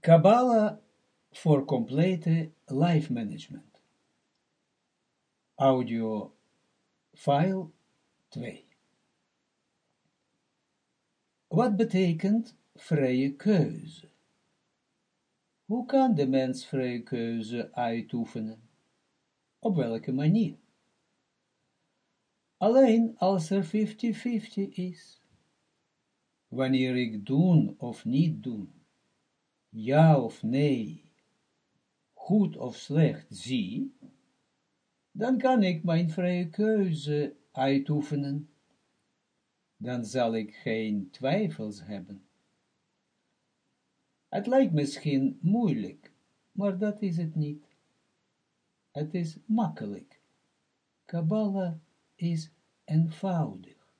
Kabbalah voor complete life management. Audio file 2. Wat betekent vrije keuze? Hoe kan de mens vrije keuze uitoefenen? Op welke manier? Alleen als er 50-50 is. Wanneer ik doen of niet doen ja of nee, goed of slecht zie, dan kan ik mijn vrije keuze uitoefenen. Dan zal ik geen twijfels hebben. Het lijkt misschien moeilijk, maar dat is het niet. Het is makkelijk. Kabbalah is eenvoudig,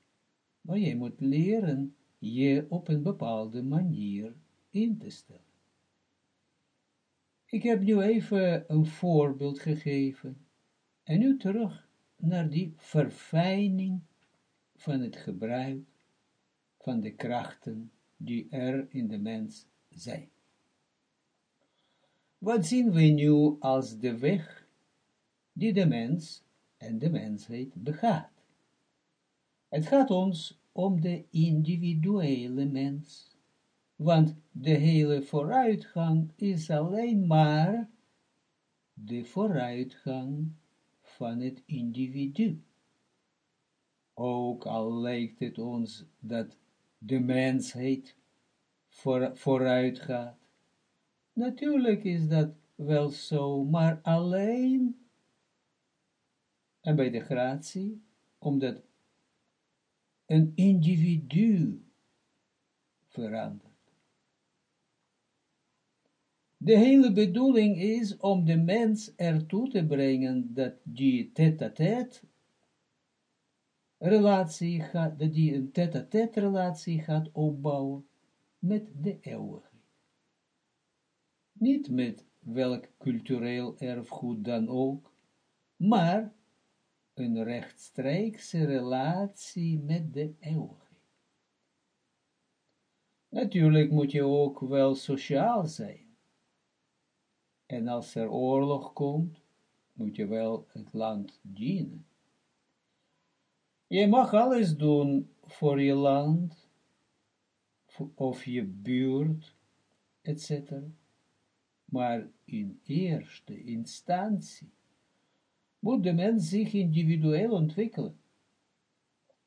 maar je moet leren je op een bepaalde manier in te stellen. Ik heb nu even een voorbeeld gegeven en nu terug naar die verfijning van het gebruik van de krachten die er in de mens zijn. Wat zien we nu als de weg die de mens en de mensheid begaat? Het gaat ons om de individuele mens want de hele vooruitgang is alleen maar de vooruitgang van het individu. Ook al lijkt het ons dat de mensheid voor, vooruit gaat. Natuurlijk is dat wel zo, maar alleen en bij de gratie, omdat een individu verandert. De hele bedoeling is om de mens ertoe te brengen dat die tête-à-tête relatie gaat, dat die een tête-à-tête relatie gaat opbouwen met de eeuwigheid. Niet met welk cultureel erfgoed dan ook, maar een rechtstreekse relatie met de eeuwigheid. Natuurlijk moet je ook wel sociaal zijn. En als er oorlog komt, moet je wel het land dienen. Je mag alles doen voor je land, of je buurt, etc. Maar in eerste instantie moet de mens zich individueel ontwikkelen.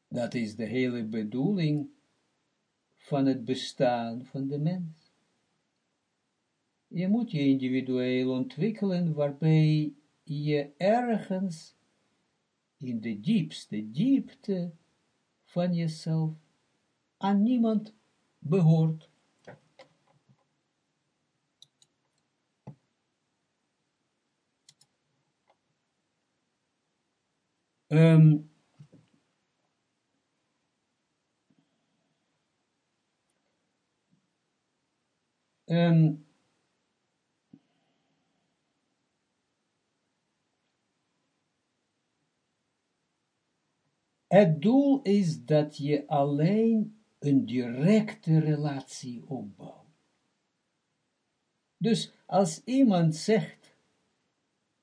Dat is de hele bedoeling van het bestaan van de mens. Je moet je individueel ontwikkelen, waarbij je ergens in de diepste diepte van jezelf aan niemand behoort. Um, Het doel is dat je alleen een directe relatie opbouwt. Dus als iemand zegt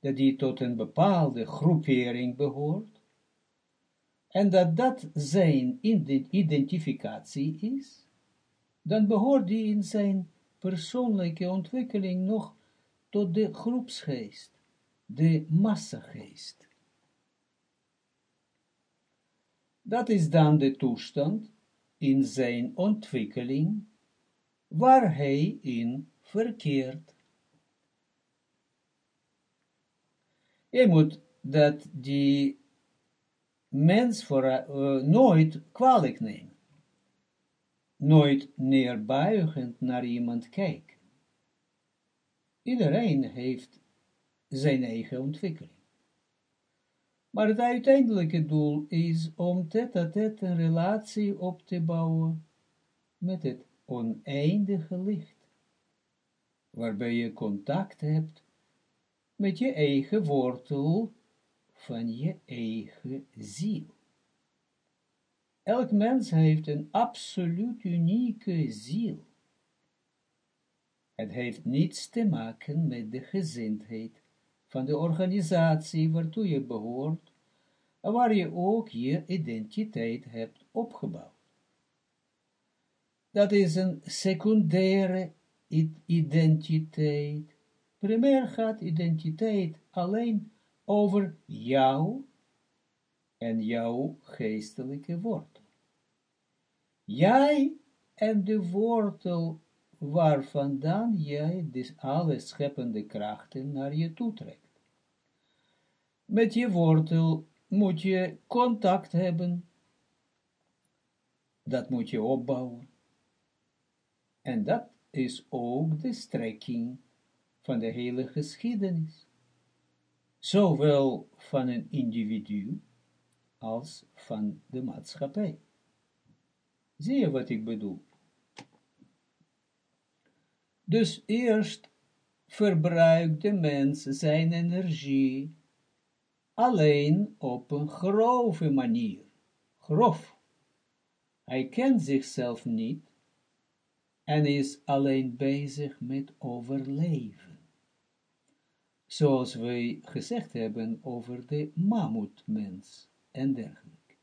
dat hij tot een bepaalde groepering behoort, en dat dat zijn identificatie is, dan behoort hij in zijn persoonlijke ontwikkeling nog tot de groepsgeest, de massageest. Dat is dan de toestand in zijn ontwikkeling, waar hij in verkeert. Je moet dat die mens voor, uh, nooit kwalijk nemen. Nooit neerbuigend naar iemand kijken. Iedereen heeft zijn eigen ontwikkeling. Maar het uiteindelijke doel is om tête-à-tête een relatie op te bouwen met het oneindige licht, waarbij je contact hebt met je eigen wortel van je eigen ziel. Elk mens heeft een absoluut unieke ziel. Het heeft niets te maken met de gezindheid van de organisatie waartoe je behoort, waar je ook je identiteit hebt opgebouwd. Dat is een secundaire identiteit. Primair gaat identiteit alleen over jou en jouw geestelijke wortel. Jij en de wortel waar vandaan jij dus alle scheppende krachten naar je toe trekt. Met je wortel moet je contact hebben, dat moet je opbouwen. En dat is ook de strekking van de hele geschiedenis, zowel van een individu als van de maatschappij. Zie je wat ik bedoel? Dus eerst verbruikt de mens zijn energie alleen op een grove manier. Grof. Hij kent zichzelf niet en is alleen bezig met overleven. Zoals wij gezegd hebben over de mammoetmens en dergelijke.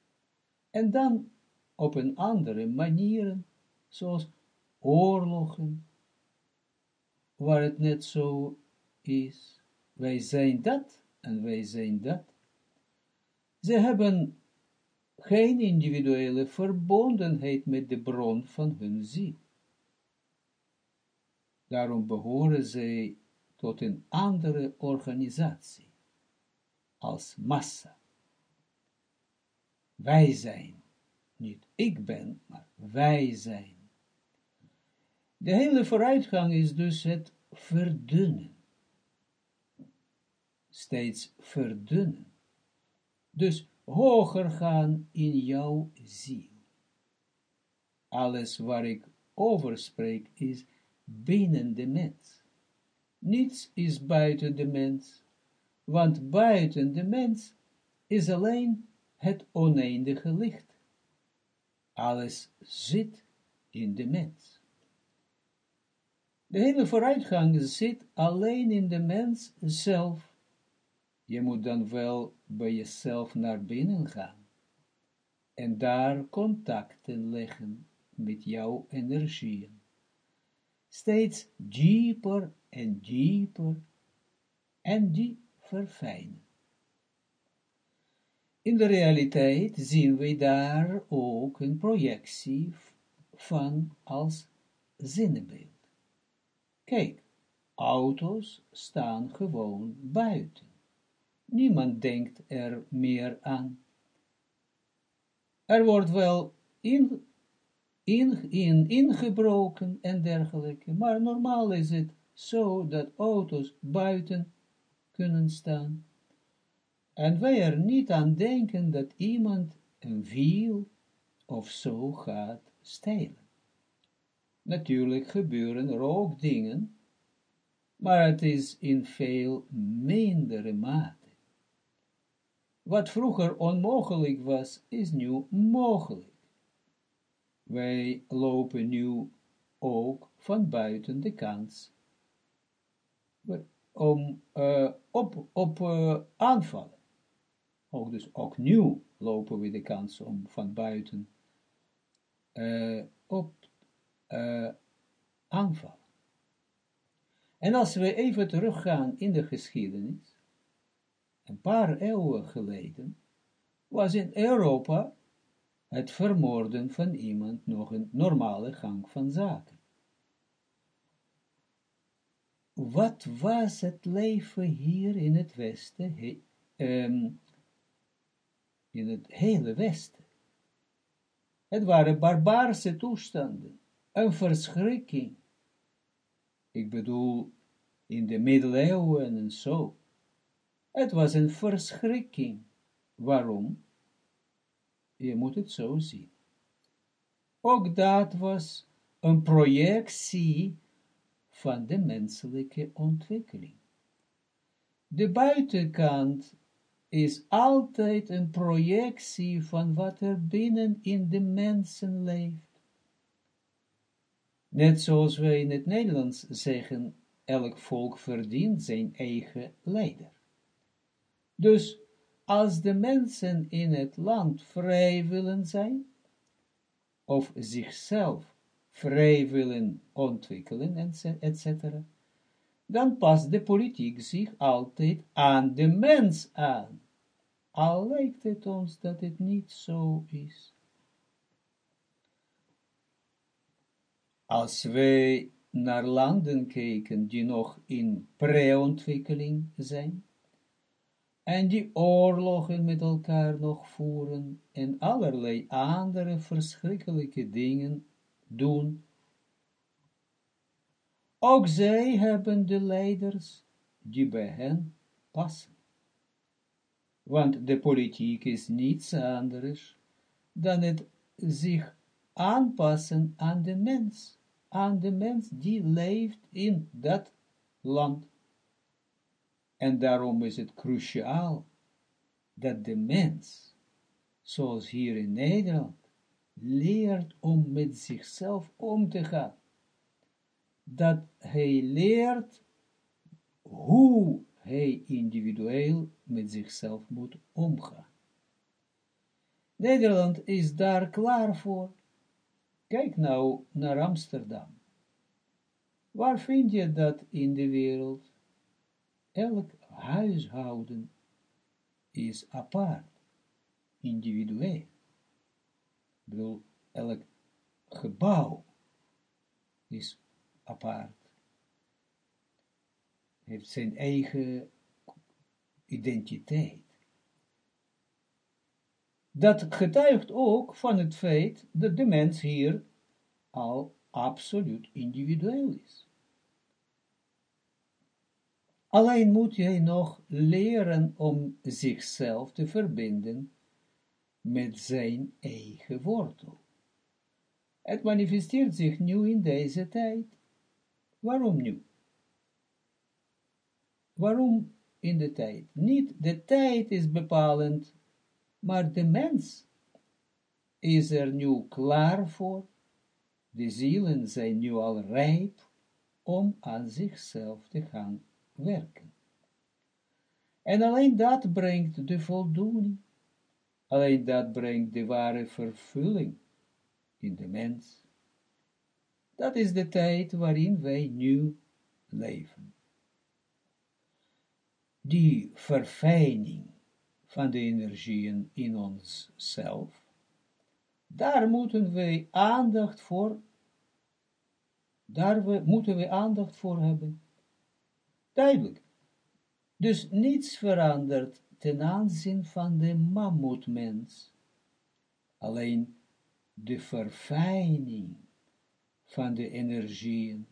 En dan op een andere manier, zoals oorlogen, waar het net zo is. Wij zijn dat en wij zijn dat. Ze hebben geen individuele verbondenheid met de bron van hun ziel. Daarom behoren zij tot een andere organisatie, als massa. Wij zijn, niet ik ben, maar wij zijn. De hele vooruitgang is dus het verdunnen. Steeds verdunnen. Dus hoger gaan in jouw ziel. Alles waar ik over spreek is binnen de mens. Niets is buiten de mens, want buiten de mens is alleen het oneindige licht. Alles zit in de mens. De hele vooruitgang zit alleen in de mens zelf. Je moet dan wel bij jezelf naar binnen gaan en daar contacten leggen met jouw energieën. Steeds dieper en dieper en die verfijnen. In de realiteit zien we daar ook een projectie van als zinnebeeld. Kijk, auto's staan gewoon buiten. Niemand denkt er meer aan. Er wordt wel in, in, in, ingebroken en dergelijke, maar normaal is het zo dat auto's buiten kunnen staan. En wij er niet aan denken dat iemand een wiel of zo gaat stelen. Natuurlijk gebeuren er ook dingen, maar het is in veel mindere mate. Wat vroeger onmogelijk was, is nu mogelijk. Wij lopen nu ook van buiten de kans om uh, op, op uh, aanvallen. Ook dus ook nu lopen we de kans om van buiten uh, op aanvallen. En als we even teruggaan in de geschiedenis, een paar eeuwen geleden, was in Europa het vermoorden van iemand nog een normale gang van zaken. Wat was het leven hier in het Westen, he, um, in het hele Westen? Het waren barbaarse toestanden een verschrikking. Ik bedoel, in de middeleeuwen en zo. Het was een verschrikking. Waarom? Je moet het zo zien. Ook dat was een projectie van de menselijke ontwikkeling. De buitenkant is altijd een projectie van wat er binnen in de mensen leeft. Net zoals wij in het Nederlands zeggen, elk volk verdient zijn eigen leider. Dus, als de mensen in het land vrij willen zijn, of zichzelf vrij willen ontwikkelen, etc., dan past de politiek zich altijd aan de mens aan. Al lijkt het ons dat het niet zo is. Als wij naar landen kijken die nog in pre-ontwikkeling zijn, en die oorlogen met elkaar nog voeren, en allerlei andere verschrikkelijke dingen doen, ook zij hebben de leiders die bij hen passen. Want de politiek is niets anders dan het zich aanpassen aan de mens, aan de mens die leeft in dat land. En daarom is het cruciaal dat de mens, zoals hier in Nederland, leert om met zichzelf om te gaan dat hij leert hoe hij individueel met zichzelf moet omgaan. Nederland is daar klaar voor. Kijk nou naar Amsterdam. Waar vind je dat in de wereld? Elk huishouden is apart, individueel. Ik bedoel, elk gebouw is apart. Heeft zijn eigen identiteit. Dat getuigt ook van het feit dat de mens hier al absoluut individueel is. Alleen moet hij nog leren om zichzelf te verbinden met zijn eigen wortel. Het manifesteert zich nu in deze tijd Waarom nu? Waarom in de tijd? Niet de tijd is bepalend, maar de mens is er nu klaar voor. De zielen zijn nu al rijp om aan zichzelf te gaan werken. En alleen dat brengt de voldoening. Alleen dat brengt de ware vervulling in de mens. Dat is de tijd waarin wij nu leven. Die verfijning van de energieën in onszelf, daar moeten wij aandacht voor, daar moeten we aandacht voor hebben. Duidelijk. Dus niets verandert ten aanzien van de mammoetmens. Alleen de verfijning van de energieën.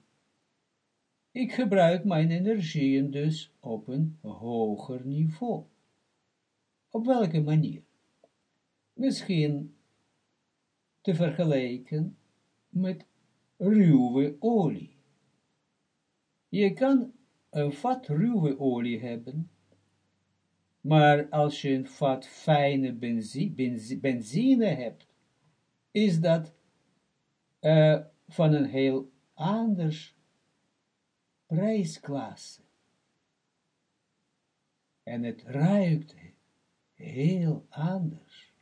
Ik gebruik mijn energieën dus op een hoger niveau. Op welke manier? Misschien te vergelijken met ruwe olie. Je kan een vat ruwe olie hebben, maar als je een vat fijne benzine, hebt, is dat uh, van een heel anders prijsklasse. En het ruikt heel anders.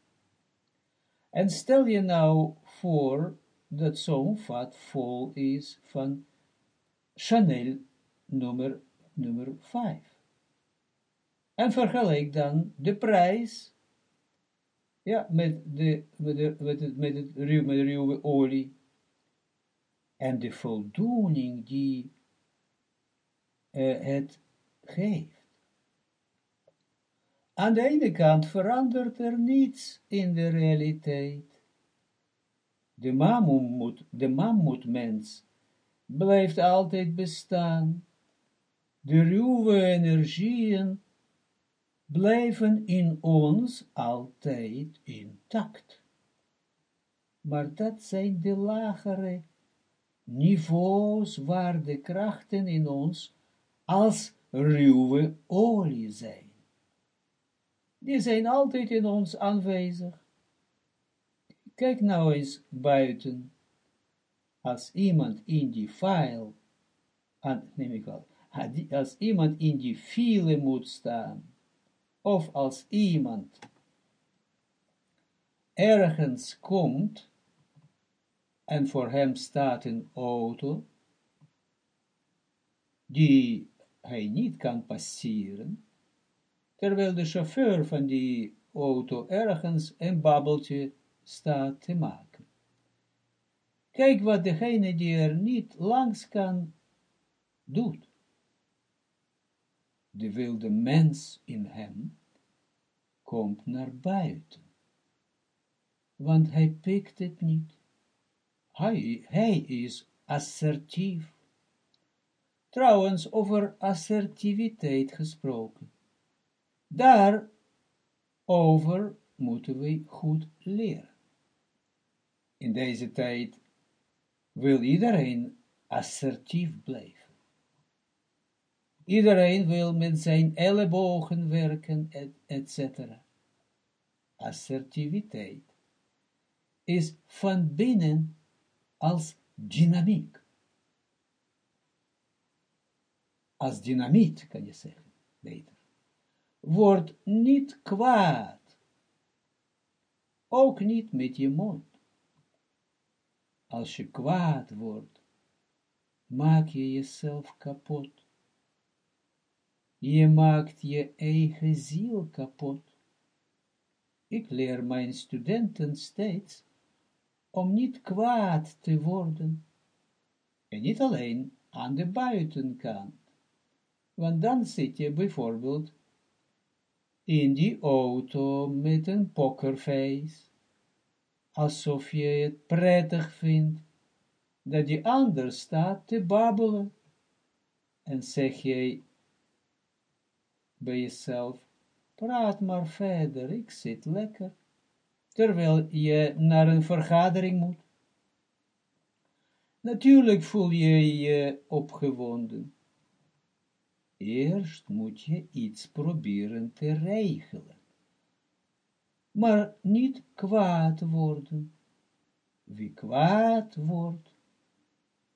En stel je nou voor dat zo'n vat vol is van Chanel nummer, nummer 5. En vergelijk dan de prijs ja, met, de, met, de, met, het, met, het, met de ruwe olie en de voldoening die uh, het geeft. Aan de ene kant verandert er niets in de realiteit. De mammoet, de mammoetmens blijft altijd bestaan. De ruwe energieën blijven in ons altijd intact. Maar dat zijn de lagere niveaus waar de krachten in ons als ruwe olie zijn. Die zijn altijd in ons aanwezig. Kijk nou eens buiten. als iemand in die file, aan, neem ik wel, als iemand in die file moet staan, of als iemand ergens komt, en voor hem staat een auto, die hij niet kan passeren, terwijl de chauffeur van die auto ergens een babbeltje staat te maken. Kijk wat degene die er niet langs kan, doet. De wilde mens in hem komt naar buiten, want hij pikt het niet. Hij, hij is assertief. Trouwens, over assertiviteit gesproken. Daarover moeten we goed leren. In deze tijd wil iedereen assertief blijven. Iedereen wil met zijn ellebogen werken, etc. Assertiviteit is van binnen als dynamiek. Als dynamiet, kan je zeggen, beter. Word niet kwaad. Ook niet met je mond. Als je kwaad wordt, maak je jezelf kapot. Je maakt je eigen ziel kapot. Ik leer mijn studenten steeds om niet kwaad te worden. En niet alleen aan de buitenkant. Want dan zit je bijvoorbeeld in die auto met een pokerface, alsof je het prettig vindt dat die ander staat te babbelen. En zeg je bij jezelf, praat maar verder, ik zit lekker terwijl je naar een vergadering moet. Natuurlijk voel je je opgewonden. Eerst moet je iets proberen te regelen. Maar niet kwaad worden. Wie kwaad wordt,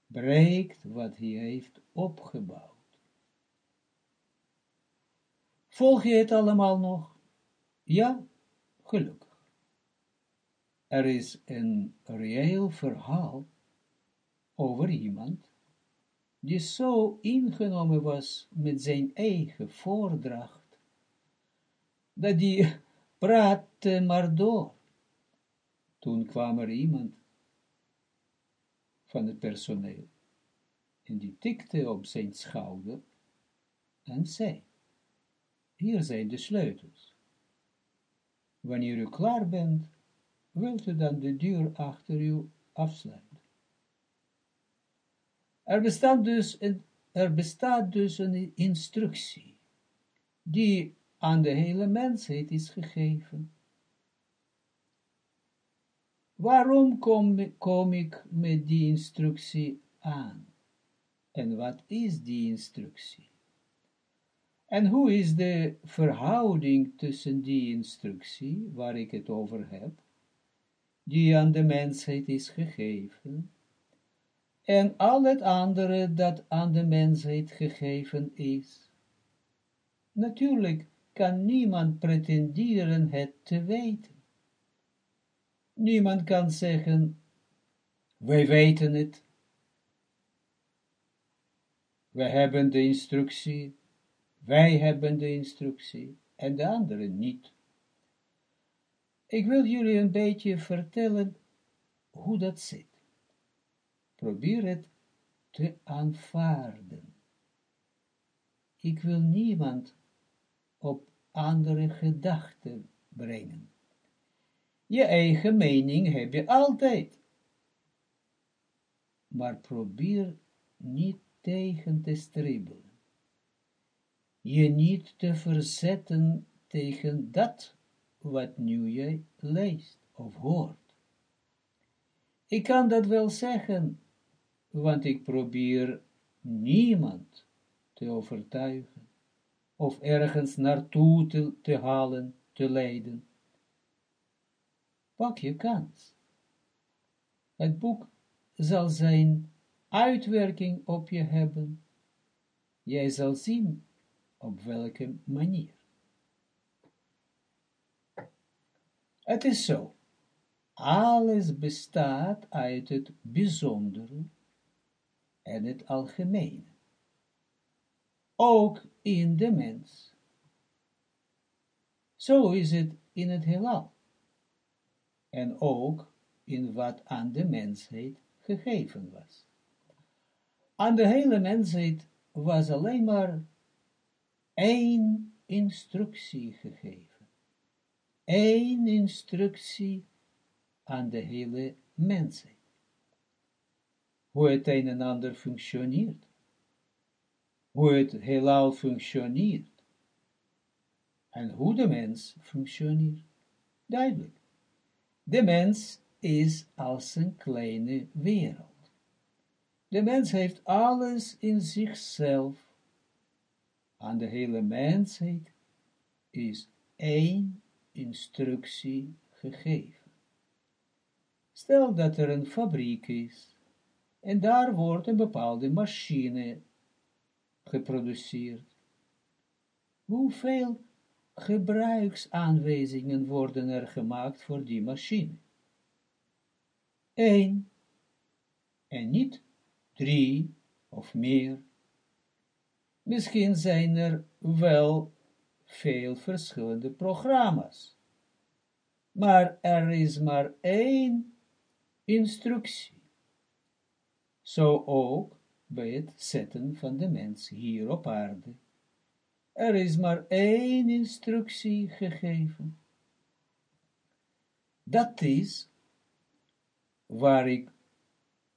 breekt wat hij heeft opgebouwd. Volg je het allemaal nog? Ja, gelukkig. Er is een reëel verhaal over iemand die zo ingenomen was met zijn eigen voordracht, dat die praatte maar door. Toen kwam er iemand van het personeel en die tikte op zijn schouder en zei, hier zijn de sleutels. Wanneer u klaar bent, wilt u dan de deur achter u afsluiten. Er bestaat dus een, er bestaat dus een instructie, die aan de hele mensheid is gegeven. Waarom kom, kom ik met die instructie aan? En wat is die instructie? En hoe is de verhouding tussen die instructie, waar ik het over heb, die aan de mensheid is gegeven, en al het andere dat aan de mensheid gegeven is. Natuurlijk kan niemand pretenderen het te weten. Niemand kan zeggen, wij weten het. Wij hebben de instructie, wij hebben de instructie, en de anderen niet. Ik wil jullie een beetje vertellen hoe dat zit. Probeer het te aanvaarden. Ik wil niemand op andere gedachten brengen. Je eigen mening heb je altijd. Maar probeer niet tegen te stribbelen. Je niet te verzetten tegen dat wat nu jij leest of hoort. Ik kan dat wel zeggen, want ik probeer niemand te overtuigen, of ergens naartoe te, te halen, te leiden. Pak je kans. Het boek zal zijn uitwerking op je hebben. Jij zal zien op welke manier. Het is zo. Alles bestaat uit het bijzondere en het algemene. Ook in de mens. Zo is het in het heelal. En ook in wat aan de mensheid gegeven was. Aan de hele mensheid was alleen maar één instructie gegeven. Eén instructie aan de hele mensheid. Hoe het een en ander functioneert. Hoe het heelal functioneert. En hoe de mens functioneert. Duidelijk. De mens is als een kleine wereld. De mens heeft alles in zichzelf. Aan de hele mensheid is één instructie gegeven. Stel dat er een fabriek is, en daar wordt een bepaalde machine geproduceerd. Hoeveel gebruiksaanwijzingen worden er gemaakt voor die machine? Eén, en niet drie of meer. Misschien zijn er wel veel verschillende programma's, maar er is maar één instructie. Zo ook bij het zetten van de mens hier op aarde. Er is maar één instructie gegeven. Dat is waar ik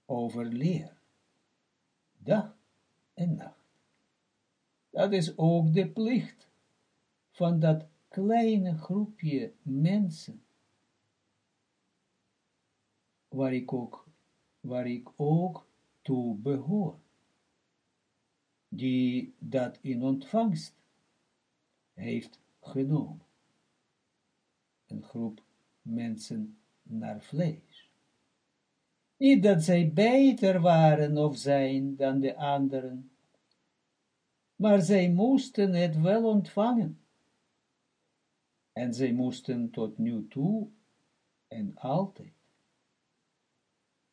over leer. Dag en nacht. Dat is ook de plicht van dat kleine groepje mensen, waar ik ook, waar ik ook toe behoor, die dat in ontvangst heeft genomen. Een groep mensen naar vlees. Niet dat zij beter waren of zijn dan de anderen, maar zij moesten het wel ontvangen. En zij moesten tot nu toe en altijd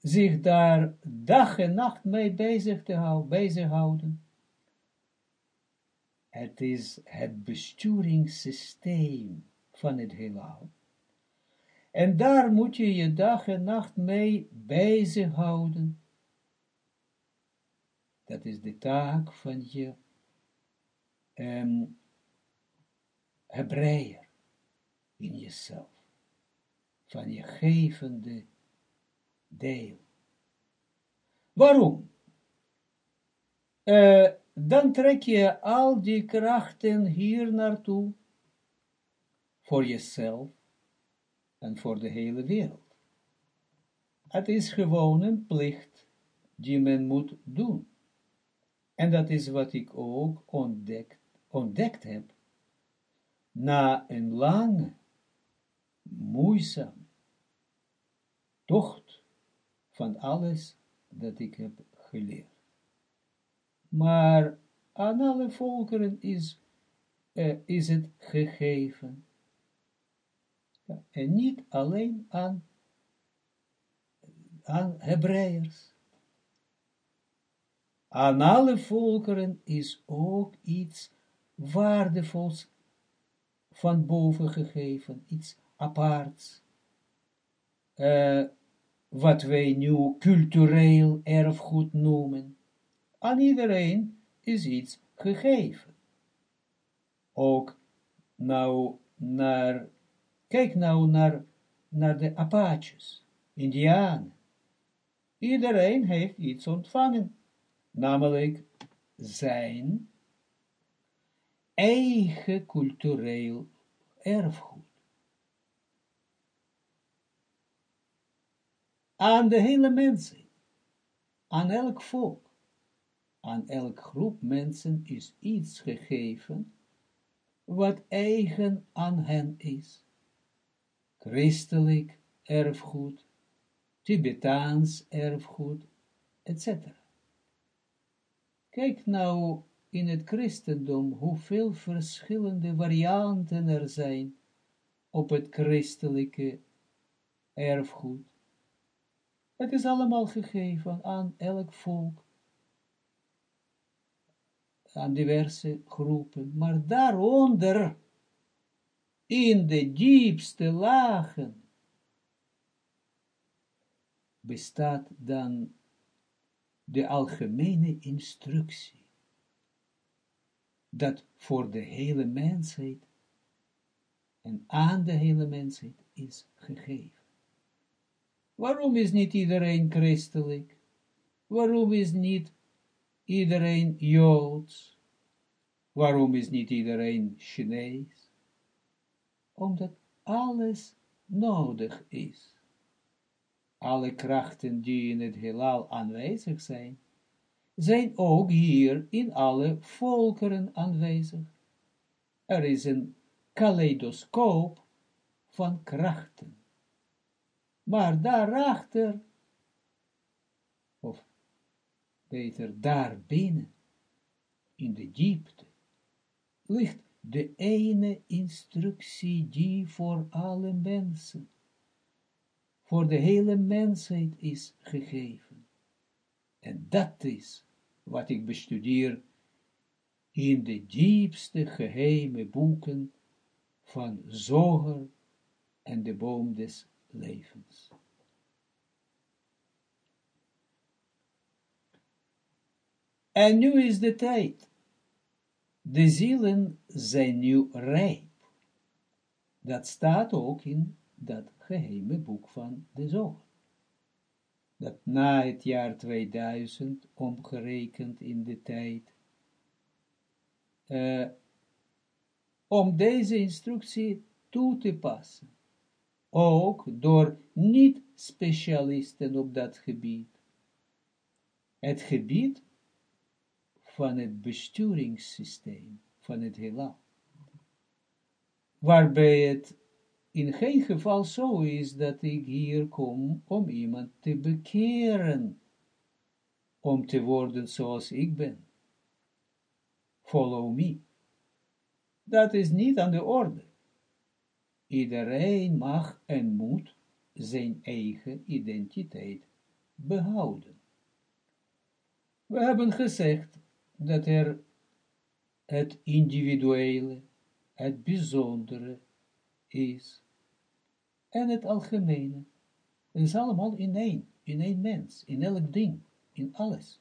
zich daar dag en nacht mee bezig te houden, bezighouden. Het is het besturingssysteem van het heelal. En daar moet je je dag en nacht mee bezighouden. Dat is de taak van je um, in jezelf. Van je gevende deel. Waarom? Uh, dan trek je al die krachten hier naartoe, voor jezelf en voor de hele wereld. Het is gewoon een plicht die men moet doen. En dat is wat ik ook ontdekt, ontdekt heb, na een lange, moeizaam tocht van alles dat ik heb geleerd. Maar aan alle volkeren is, uh, is het gegeven. Ja, en niet alleen aan, aan Hebreërs. Aan alle volkeren is ook iets waardevols van boven gegeven, iets aparts. Uh, wat wij nu cultureel erfgoed noemen. Aan iedereen is iets gegeven. Ook nou naar, kijk nou naar, naar de Apaches, Indianen. Iedereen heeft iets ontvangen, namelijk zijn eigen cultureel erfgoed. aan de hele mensen, aan elk volk, aan elk groep mensen is iets gegeven, wat eigen aan hen is. Christelijk erfgoed, Tibetaans erfgoed, etc. Kijk nou in het christendom hoeveel verschillende varianten er zijn op het christelijke erfgoed. Het is allemaal gegeven aan elk volk, aan diverse groepen, maar daaronder, in de diepste lagen, bestaat dan de algemene instructie, dat voor de hele mensheid en aan de hele mensheid is gegeven. Waarom is niet iedereen christelijk? Waarom is niet iedereen Joods? Waarom is niet iedereen Chinees? Omdat alles nodig is. Alle krachten die in het heelal aanwezig zijn, zijn ook hier in alle volkeren aanwezig. Er is een kaleidoscoop van krachten. Maar daarachter, of beter daarbinnen, in de diepte, ligt de ene instructie die voor alle mensen, voor de hele mensheid is gegeven. En dat is wat ik bestudeer in de diepste geheime boeken van Zoger en de boom des levens. En nu is de tijd. De zielen zijn nu rijp. Dat staat ook in dat geheime boek van de zoger. Dat na het jaar 2000, omgerekend in de tijd, uh, om deze instructie toe te passen ook door niet-specialisten op dat gebied. Het gebied van het besturingssysteem van het heelal. Waarbij het in geen geval zo is dat ik hier kom om iemand te bekeren, om te worden zoals ik ben. Follow me. Dat is niet aan de orde. Iedereen mag en moet zijn eigen identiteit behouden. We hebben gezegd dat er het individuele, het bijzondere is, en het algemene. Het is allemaal in één, in één mens, in elk ding, in alles.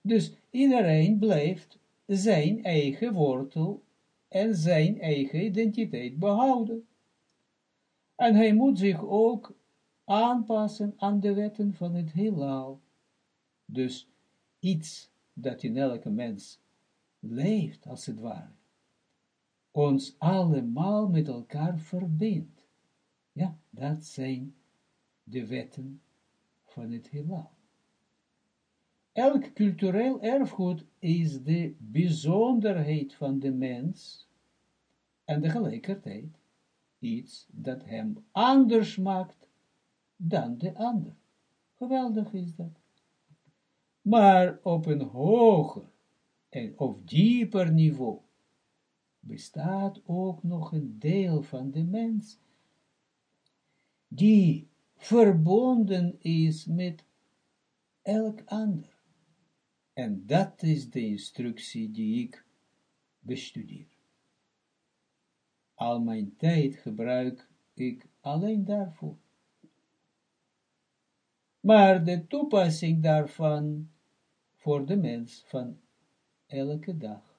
Dus iedereen blijft zijn eigen wortel en zijn eigen identiteit behouden. En hij moet zich ook aanpassen aan de wetten van het heelal. Dus iets dat in elke mens leeft, als het ware, ons allemaal met elkaar verbindt. Ja, dat zijn de wetten van het heelal. Elk cultureel erfgoed is de bijzonderheid van de mens en tegelijkertijd iets dat hem anders maakt dan de ander. Geweldig is dat. Maar op een hoger en of dieper niveau bestaat ook nog een deel van de mens die verbonden is met elk ander. En dat is de instructie die ik bestudeer al mijn tijd gebruik ik alleen daarvoor. Maar de toepassing daarvan voor de mens van elke dag.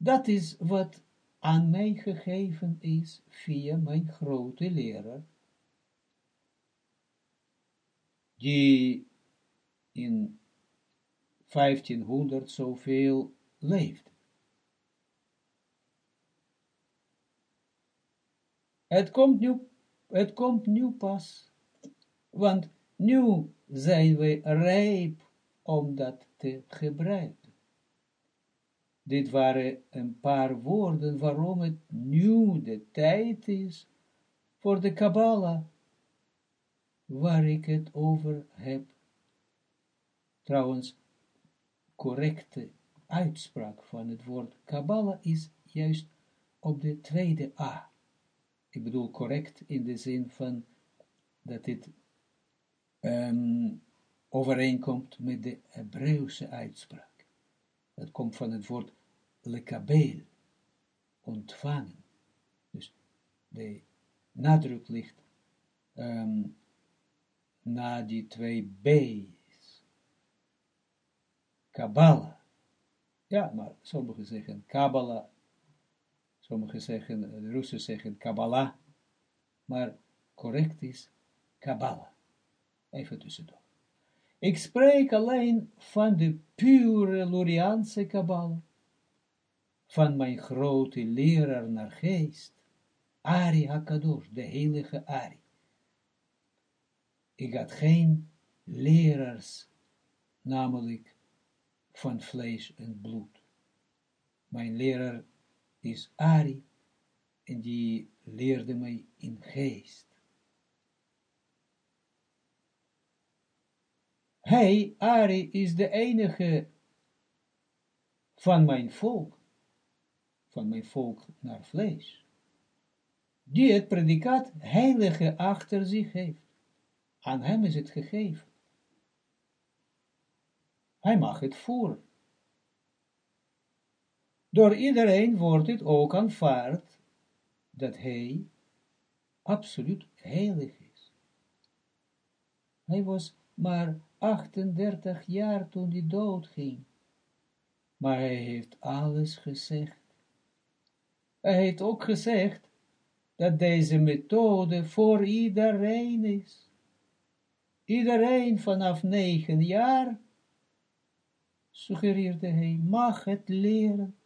Dat is wat aan mij gegeven is via mijn grote leraar, die in 1500 zoveel leeft. Het komt nu, het komt nu pas, want nu zijn we rijp om dat te gebruiken. Dit waren een paar woorden waarom het nu de tijd is voor de Kabbalah waar ik het over heb. Trouwens, correcte uitspraak van het woord Kabbalah is juist op de tweede A. Ik bedoel correct in de zin van dat dit um, overeenkomt met de Hebreeuwse uitspraak. Dat komt van het woord lekabel, ontvangen. Dus de nadruk ligt um, na die twee B's. Kabbalah. Ja, maar sommigen zeggen Kabbalah, sommigen zeggen, de Russen zeggen Kabbalah, maar correct is Kabbalah. Even tussendoor. Ik spreek alleen van de pure Luriaanse Kabbalah, van mijn grote leraar naar geest, Ari Hakadosh, de heilige Ari. Ik had geen leraars, namelijk van vlees en bloed. Mijn leraar is Ari, en die leerde mij in geest. Hij, Ari, is de enige van mijn volk, van mijn volk naar vlees, die het predicaat heilige achter zich heeft. Aan hem is het gegeven. Hij mag het voeren. Door iedereen wordt het ook aanvaard dat hij absoluut heilig is. Hij was maar 38 jaar toen hij dood ging. Maar hij heeft alles gezegd. Hij heeft ook gezegd dat deze methode voor iedereen is. Iedereen vanaf negen jaar, suggereerde hij, mag het leren.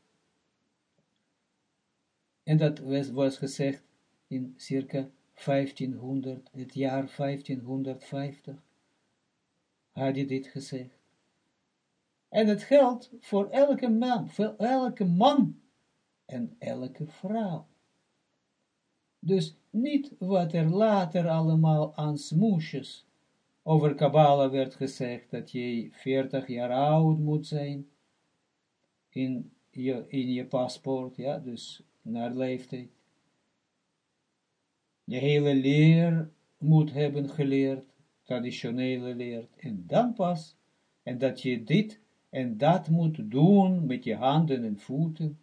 En dat was, was gezegd in circa 1500, het jaar 1550 had hij dit gezegd. En het geldt voor elke man, voor elke man en elke vrouw. Dus niet wat er later allemaal aan smoesjes over Kabbalah werd gezegd, dat je 40 jaar oud moet zijn in je, in je paspoort, ja, dus naar leeftijd. Je hele leer moet hebben geleerd, traditionele leert, en dan pas, en dat je dit en dat moet doen met je handen en voeten,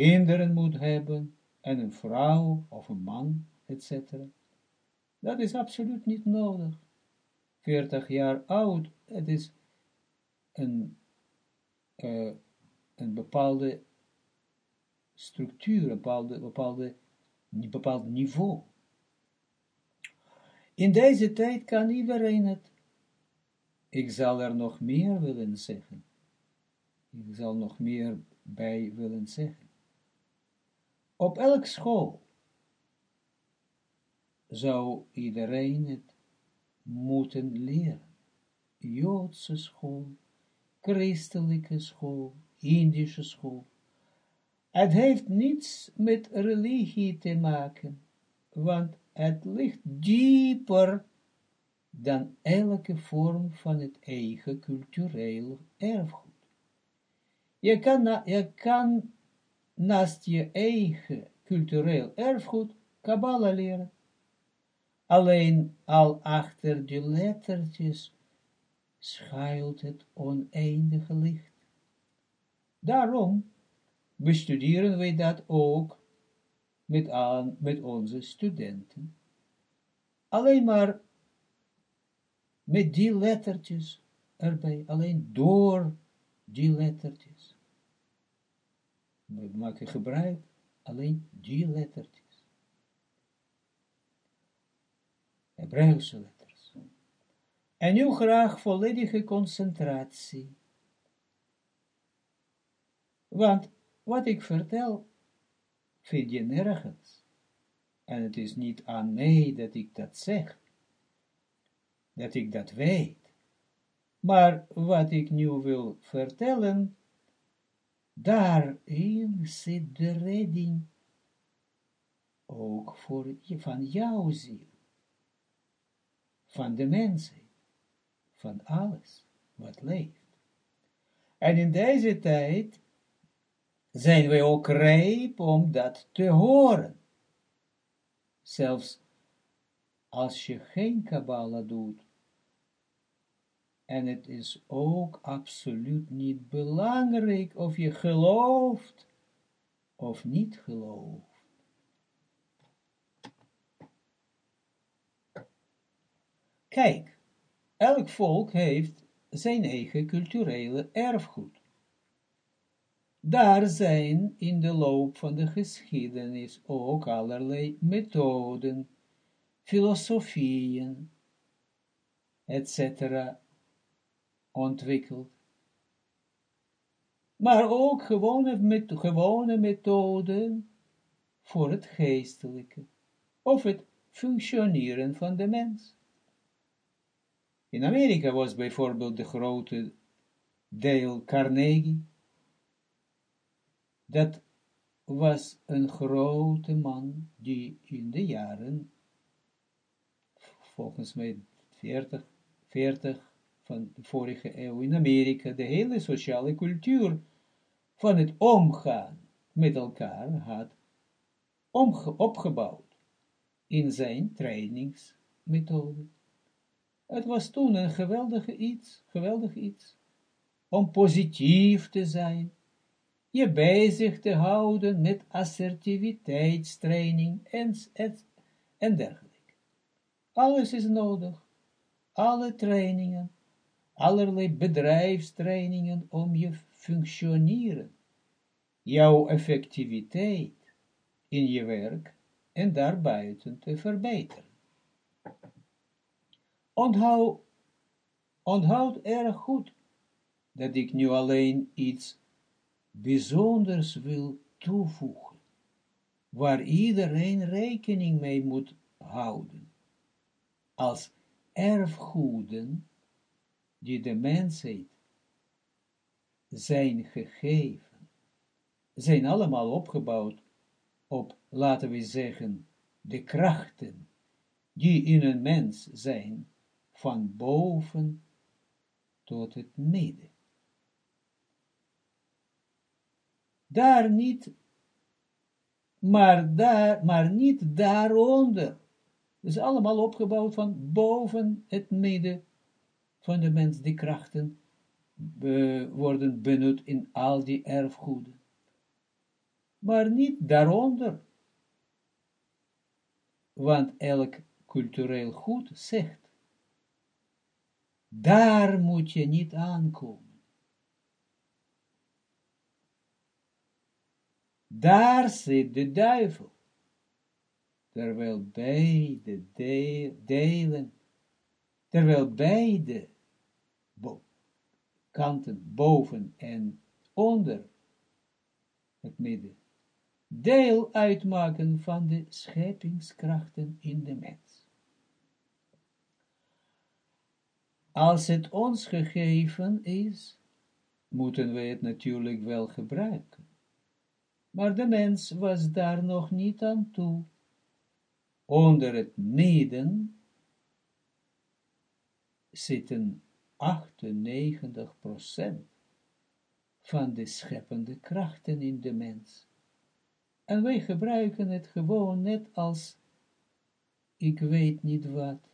kinderen moet hebben, en een vrouw of een man, etc. Dat is absoluut niet nodig. 40 jaar oud, het is een, uh, een bepaalde structuur, een bepaalde, bepaalde, bepaald niveau. In deze tijd kan iedereen het. Ik zal er nog meer willen zeggen. Ik zal nog meer bij willen zeggen. Op elk school zou iedereen het moeten leren. Joodse school, christelijke school, Indische school. Het heeft niets met religie te maken, want het ligt dieper dan elke vorm van het eigen cultureel erfgoed. Je kan, je kan naast je eigen cultureel erfgoed Kabbalah leren. Alleen al achter die lettertjes schuilt het oneindige licht. Daarom bestuderen wij dat ook met, aan, met onze studenten. Alleen maar met die lettertjes erbij, alleen door die lettertjes. We maken gebruik alleen die lettertjes. Hebreeuwse letters. En nu graag volledige concentratie. Want wat ik vertel vind je nergens. En het is niet aan mij dat ik dat zeg, dat ik dat weet. Maar wat ik nu wil vertellen, daarin zit de redding, ook voor, van jouw ziel, van de mensheid, van alles wat leeft. En in deze tijd zijn wij ook rijp om dat te horen. Zelfs als je geen Kabbalah doet, en het is ook absoluut niet belangrijk of je gelooft of niet gelooft. Kijk, elk volk heeft zijn eigen culturele erfgoed. Daar zijn in de loop van de geschiedenis ook allerlei methoden, filosofieën, etc. ontwikkeld. Maar ook gewone, met, gewone methoden voor het geestelijke, of het functioneren van de mens. In Amerika was bijvoorbeeld de grote Dale Carnegie. Dat was een grote man die in de jaren, volgens mij 40, 40 van de vorige eeuw in Amerika, de hele sociale cultuur van het omgaan met elkaar had opgebouwd in zijn trainingsmethode. Het was toen een geweldige iets, geweldig iets, om positief te zijn, je bezig te houden met assertiviteitstraining en, en, dergelijke. Alles is nodig, alle trainingen, allerlei bedrijfstrainingen om je functioneren, jouw effectiviteit in je werk en daarbuiten te verbeteren. Onthoud, onthoud erg goed dat ik nu alleen iets bijzonders wil toevoegen, waar iedereen rekening mee moet houden, als erfgoeden die de mensheid zijn gegeven, zijn allemaal opgebouwd op, laten we zeggen, de krachten die in een mens zijn, van boven tot het midden. Daar niet, maar, daar, maar niet daaronder. is allemaal opgebouwd van boven het midden van de mens. Die krachten worden benut in al die erfgoeden. Maar niet daaronder. Want elk cultureel goed zegt daar moet je niet aankomen. Daar zit de duivel. Terwijl beide delen, terwijl beide kanten boven en onder het midden, deel uitmaken van de scheppingskrachten in de mens. Als het ons gegeven is, moeten we het natuurlijk wel gebruiken. Maar de mens was daar nog niet aan toe. Onder het midden zitten 98% van de scheppende krachten in de mens. En wij gebruiken het gewoon net als, ik weet niet wat,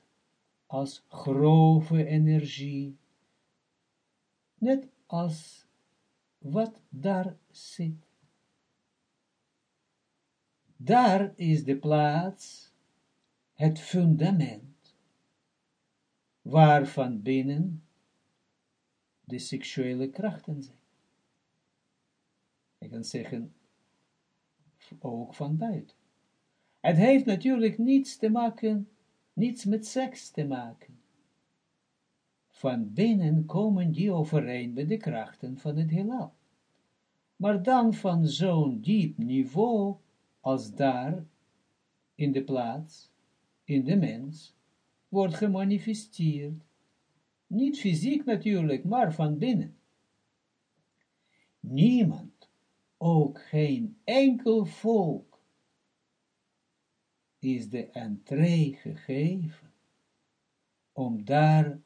als grove energie, net als wat daar zit. Daar is de plaats, het fundament, waar van binnen de seksuele krachten zijn. Ik kan zeggen, ook van buiten. Het heeft natuurlijk niets te maken niets met seks te maken. Van binnen komen die overeen met de krachten van het heelal. Maar dan van zo'n diep niveau, als daar, in de plaats, in de mens, wordt gemanifesteerd. Niet fysiek natuurlijk, maar van binnen. Niemand, ook geen enkel volk, is de entree gegeven om daar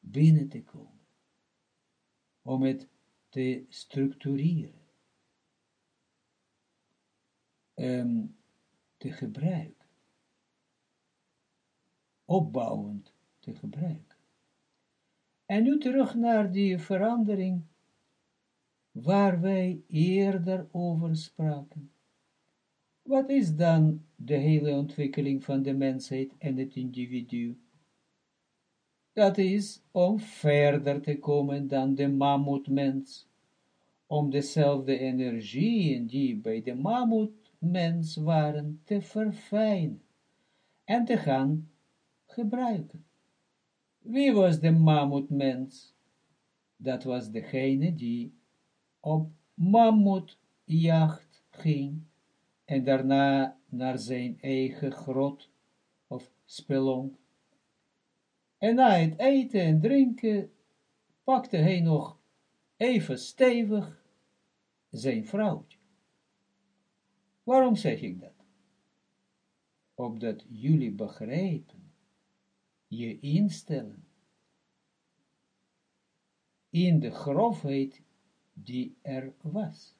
binnen te komen, om het te structureren, um, te gebruiken, opbouwend te gebruiken. En nu terug naar die verandering waar wij eerder over spraken. Wat is dan de hele ontwikkeling van de mensheid en het individu? Dat is om verder te komen dan de mammoetmens, om dezelfde energieën die bij de mammoetmens waren te verfijnen en te gaan gebruiken. Wie was de mammoetmens? Dat was degene die op mammoetjacht ging en daarna naar zijn eigen grot of spelonk. En na het eten en drinken pakte hij nog even stevig zijn vrouwtje. Waarom zeg ik dat? Opdat jullie begrijpen, je instellen in de grofheid die er was.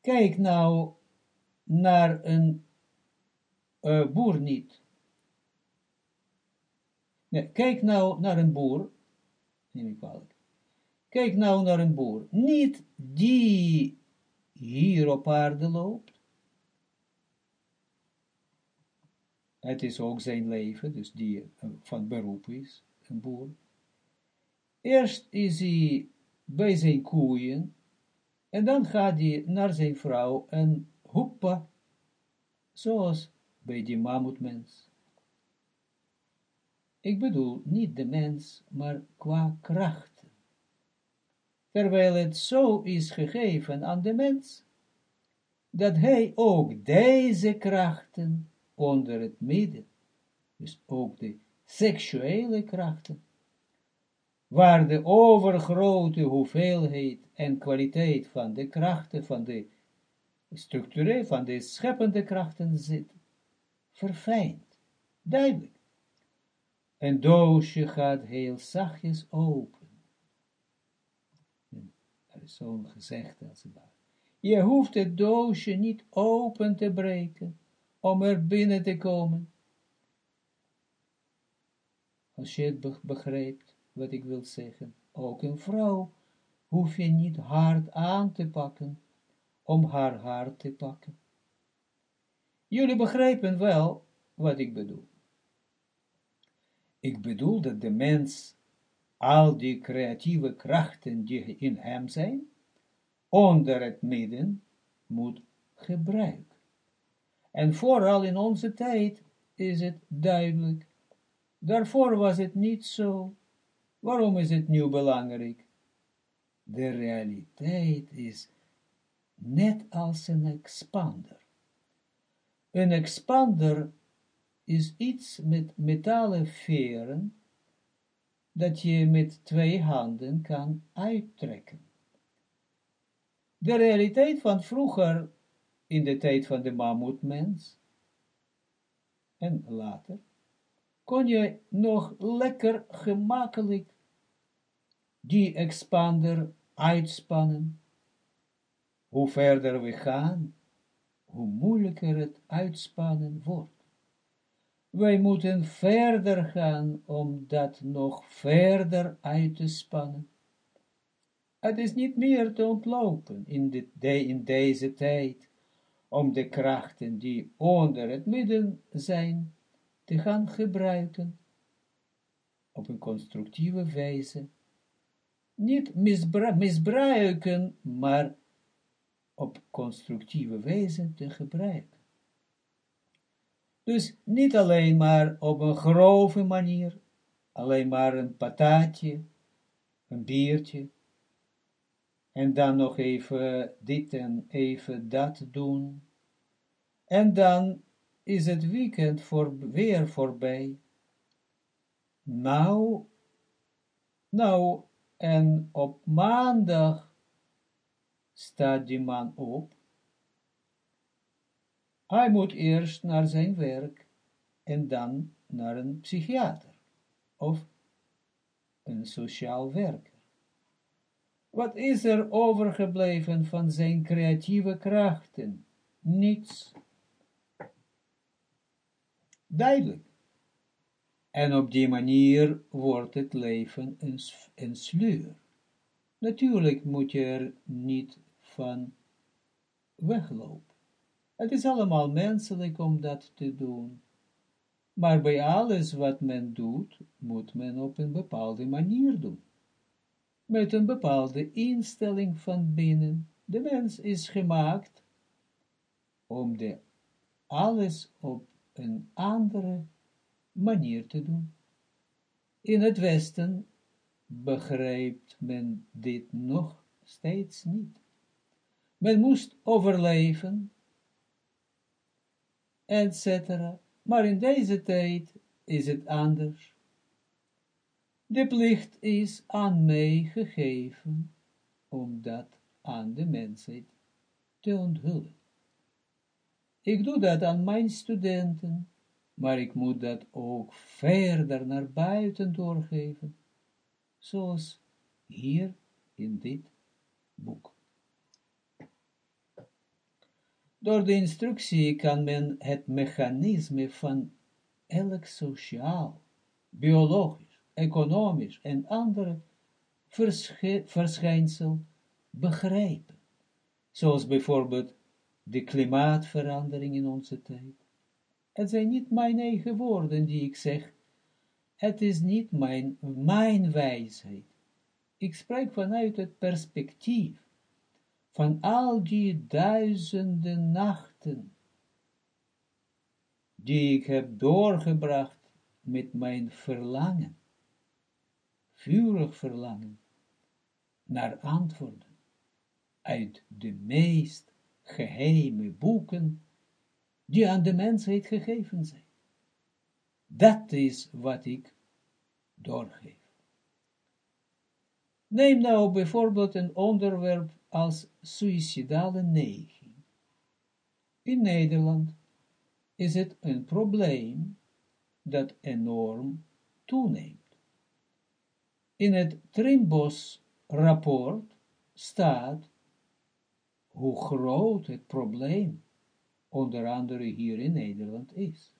Kijk nou naar een uh, boer niet. Nee, kijk nou naar een boer, neem ik kwalijk. Kijk nou naar een boer, niet die hier op aarde loopt. Het is ook zijn leven, dus die uh, van beroep is, een boer. Eerst is hij bij zijn koeien, en dan gaat hij naar zijn vrouw en hoepa, zoals bij die mammoetmens. Ik bedoel niet de mens, maar qua krachten. Terwijl het zo is gegeven aan de mens, dat hij ook deze krachten onder het midden, dus ook de seksuele krachten, waar de overgrote hoeveelheid en kwaliteit van de krachten, van de structuur, van de scheppende krachten zit, verfijnd, duidelijk. Een doosje gaat heel zachtjes open. Er is zo'n gezegde als het. Je hoeft het doosje niet open te breken, om er binnen te komen. Als je het begrijpt wat ik wil zeggen. Ook een vrouw hoef je niet hard aan te pakken, om haar hart te pakken. Jullie begrijpen wel wat ik bedoel. Ik bedoel dat de mens al die creatieve krachten die in hem zijn, onder het midden moet gebruiken. En vooral in onze tijd is het duidelijk. Daarvoor was het niet zo. Waarom is het nu belangrijk? De realiteit is net als een expander. Een expander is iets met metalen veren dat je met twee handen kan uittrekken. De realiteit van vroeger, in de tijd van de mammoetmens, en later, kon je nog lekker gemakkelijk die expander uitspannen. Hoe verder we gaan, hoe moeilijker het uitspannen wordt. Wij moeten verder gaan om dat nog verder uit te spannen. Het is niet meer te ontlopen in, de, in deze tijd, om de krachten die onder het midden zijn, te gaan gebruiken op een constructieve wijze. Niet misbruiken, maar op constructieve wijze te gebruiken. Dus niet alleen maar op een grove manier, alleen maar een patatje, een biertje, en dan nog even dit en even dat doen, en dan is het weekend voor, weer voorbij. Nou, nou, en op maandag staat die man op. Hij moet eerst naar zijn werk en dan naar een psychiater of een sociaal werker. Wat is er overgebleven van zijn creatieve krachten? Niets. Duidelijk. En op die manier wordt het leven een, een sleur. Natuurlijk moet je er niet van weglopen. Het is allemaal menselijk om dat te doen. Maar bij alles wat men doet, moet men op een bepaalde manier doen. Met een bepaalde instelling van binnen. De mens is gemaakt om de alles op een andere manier te doen. In het Westen begrijpt men dit nog steeds niet. Men moest overleven, etc. Maar in deze tijd is het anders. De plicht is aan mij gegeven om dat aan de mensheid te onthullen. Ik doe dat aan mijn studenten, maar ik moet dat ook verder naar buiten doorgeven, zoals hier in dit boek. Door de instructie kan men het mechanisme van elk sociaal, biologisch, economisch en andere verschijnsel begrijpen, zoals bijvoorbeeld de klimaatverandering in onze tijd. Het zijn niet mijn eigen woorden die ik zeg, het is niet mijn, mijn wijsheid. Ik spreek vanuit het perspectief van al die duizenden nachten, die ik heb doorgebracht met mijn verlangen, vurig verlangen, naar antwoorden uit de meest geheime boeken die aan de mensheid gegeven zijn. Dat is wat ik doorgeef. Neem nou bijvoorbeeld een onderwerp als suïcidale neiging. In Nederland is het een probleem dat enorm toeneemt. In het Trimbos rapport staat hoe groot het probleem onder andere hier in Nederland is.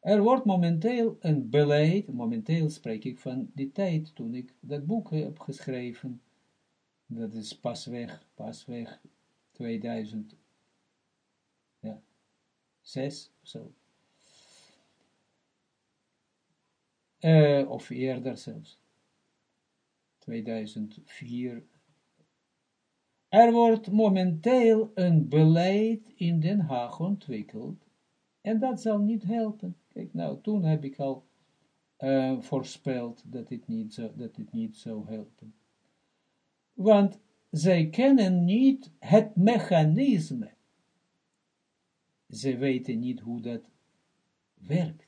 Er wordt momenteel een beleid, momenteel spreek ik van die tijd toen ik dat boek heb geschreven, dat is pas weg, pas weg, 2000, ja, zo. Uh, of eerder zelfs, 2004. Er wordt momenteel een beleid in Den Haag ontwikkeld, en dat zal niet helpen. Kijk, nou, toen heb ik al uh, voorspeld dat het niet, zo, dat het niet zou helpen want zij kennen niet het mechanisme. Ze weten niet hoe dat werkt.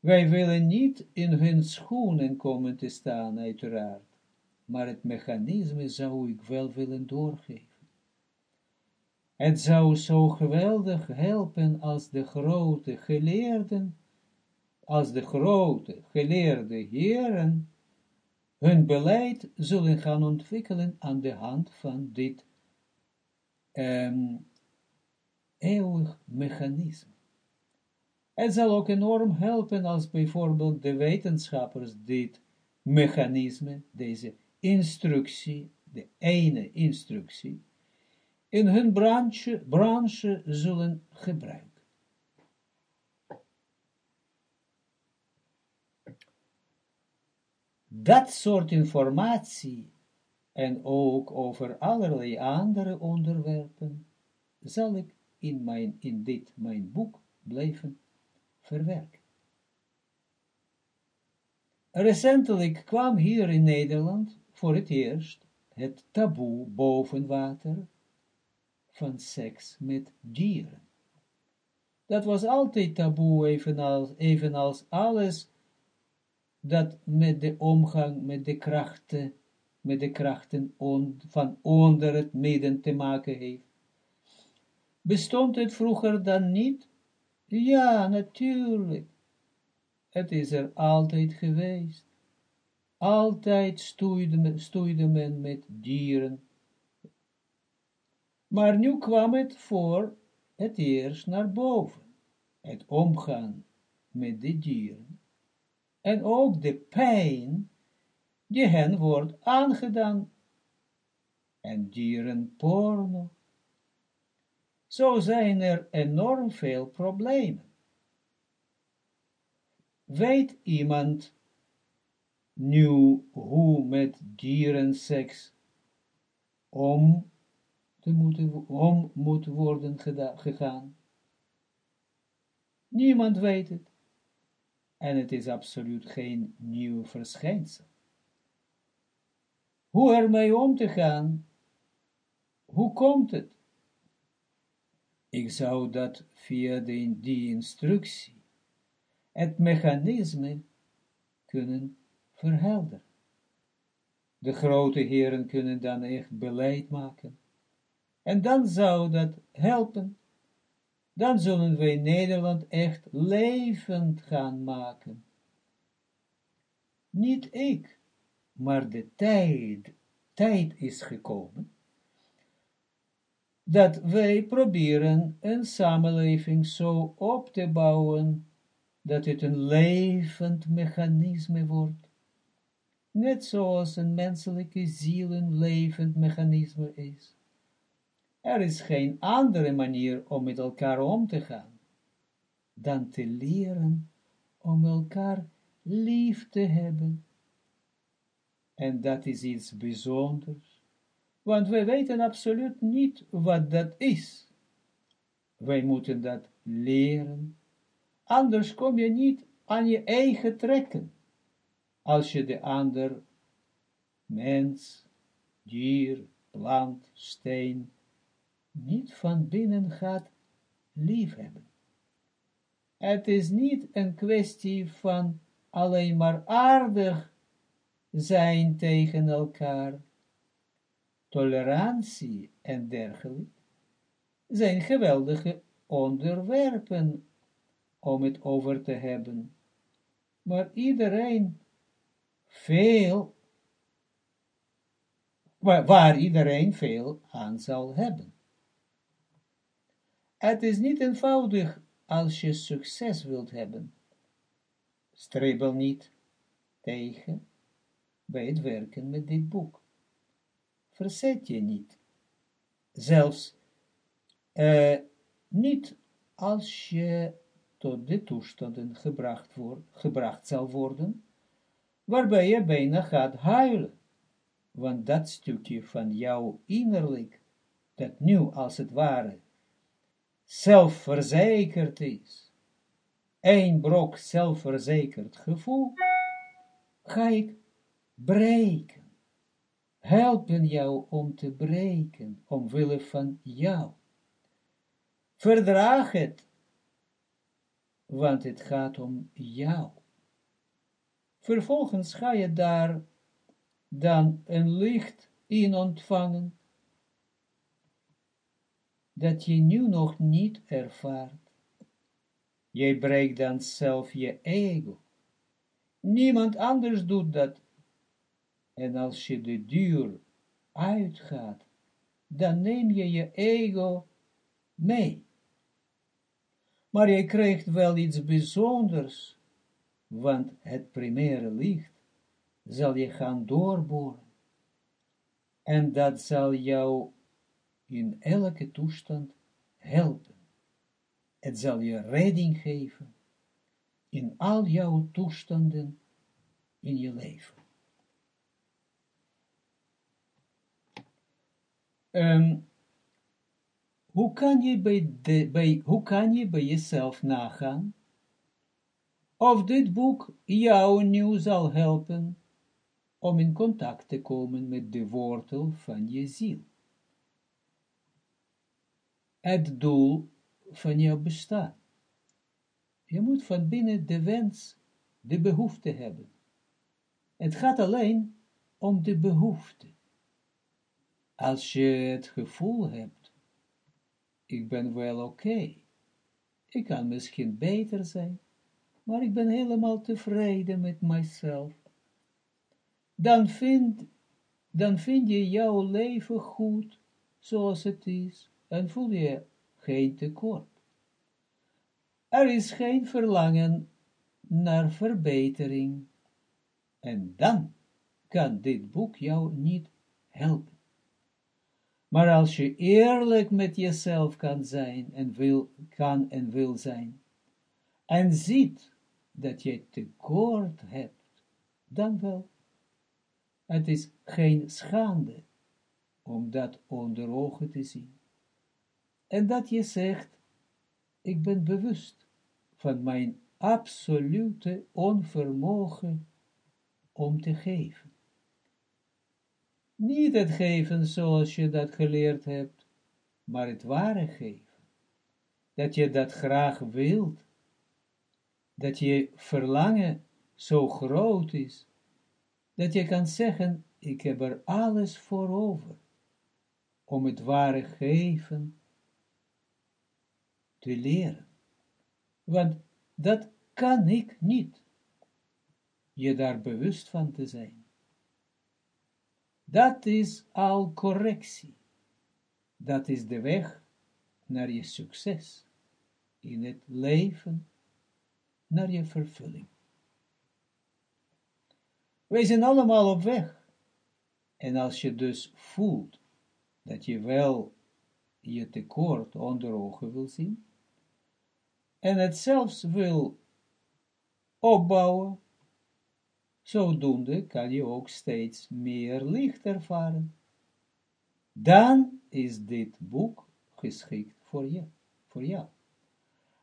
Wij willen niet in hun schoenen komen te staan, uiteraard, maar het mechanisme zou ik wel willen doorgeven. Het zou zo geweldig helpen als de grote geleerden, als de grote geleerde heren hun beleid zullen gaan ontwikkelen aan de hand van dit um, eeuwig mechanisme. Het zal ook enorm helpen als bijvoorbeeld de wetenschappers dit mechanisme, deze instructie, de ene instructie, in hun branche, branche zullen gebruiken. dat soort informatie en ook over allerlei andere onderwerpen zal ik in, mijn, in dit mijn boek blijven verwerken. Recentelijk kwam hier in Nederland voor het eerst het taboe boven water van seks met dieren. Dat was altijd taboe, evenals, evenals alles dat met de omgang met de krachten, met de krachten van onder het midden te maken heeft. Bestond het vroeger dan niet? Ja, natuurlijk. Het is er altijd geweest. Altijd stoeide, stoeide men met dieren. Maar nu kwam het voor het eerst naar boven. Het omgaan met de dieren. En ook de pijn die hen wordt aangedaan. En dierenporno. Zo zijn er enorm veel problemen. Weet iemand nu hoe met dierenseks om, te moeten, om moet worden gegaan? Niemand weet het. En het is absoluut geen nieuw verschijnsel. Hoe ermee om te gaan? Hoe komt het? Ik zou dat via de, die instructie het mechanisme kunnen verhelderen. De grote heren kunnen dan echt beleid maken. En dan zou dat helpen. Dan zullen wij Nederland echt levend gaan maken. Niet ik, maar de tijd, tijd is gekomen dat wij proberen een samenleving zo op te bouwen, dat het een levend mechanisme wordt. Net zoals een menselijke ziel een levend mechanisme is. Er is geen andere manier om met elkaar om te gaan, dan te leren om elkaar lief te hebben. En dat is iets bijzonders want wij weten absoluut niet wat dat is. Wij moeten dat leren, anders kom je niet aan je eigen trekken, als je de ander, mens, dier, plant, steen, niet van binnen gaat liefhebben. Het is niet een kwestie van alleen maar aardig zijn tegen elkaar, tolerantie en dergelijke, zijn geweldige onderwerpen om het over te hebben. Maar iedereen veel, waar, iedereen veel aan zal hebben. Het is niet eenvoudig als je succes wilt hebben. Strebel niet tegen bij het werken met dit boek verzet je niet. Zelfs uh, niet als je tot de toestanden gebracht, gebracht zal worden, waarbij je bijna gaat huilen, want dat stukje van jou innerlijk, dat nu als het ware zelfverzekerd is, een brok zelfverzekerd gevoel, ga ik breken helpen jou om te breken, omwille van jou. Verdraag het, want het gaat om jou. Vervolgens ga je daar dan een licht in ontvangen, dat je nu nog niet ervaart. Jij breekt dan zelf je ego. Niemand anders doet dat en als je de duur uitgaat, dan neem je je ego mee. Maar je krijgt wel iets bijzonders, want het primaire licht zal je gaan doorboren. En dat zal jou in elke toestand helpen. Het zal je redding geven in al jouw toestanden in je leven. Um, hoe, kan je bij bij, hoe kan je bij jezelf nagaan of dit boek jou nu zal helpen om in contact te komen met de wortel van je ziel. Het doel van jouw bestaan. Je moet van binnen de wens, de behoefte hebben. Het gaat alleen om de behoefte als je het gevoel hebt ik ben wel oké. Ik kan misschien beter zijn, maar ik ben helemaal tevreden met mijzelf. Dan vind, dan vind je jouw leven goed, zoals het is, en voel je geen tekort. Er is geen verlangen naar verbetering. En dan kan dit boek jou niet helpen. Maar als je eerlijk met jezelf kan zijn en wil, kan en wil zijn, en ziet dat je tekort hebt, dan wel. Het is geen schande om dat onder ogen te zien. En dat je zegt, ik ben bewust van mijn absolute onvermogen om te geven. Niet het geven zoals je dat geleerd hebt, maar het ware geven. Dat je dat graag wilt. Dat je verlangen zo groot is, dat je kan zeggen, ik heb er alles voor over, om het ware geven te leren. Want dat kan ik niet, je daar bewust van te zijn. Dat is al correctie. Dat is de weg naar je succes in het leven, naar je vervulling. Wij zijn allemaal op weg. En als je dus voelt dat je wel je tekort onder ogen wil zien, en het zelfs wil opbouwen, zodoende kan je ook steeds meer licht ervaren. Dan is dit boek geschikt voor je, voor jou.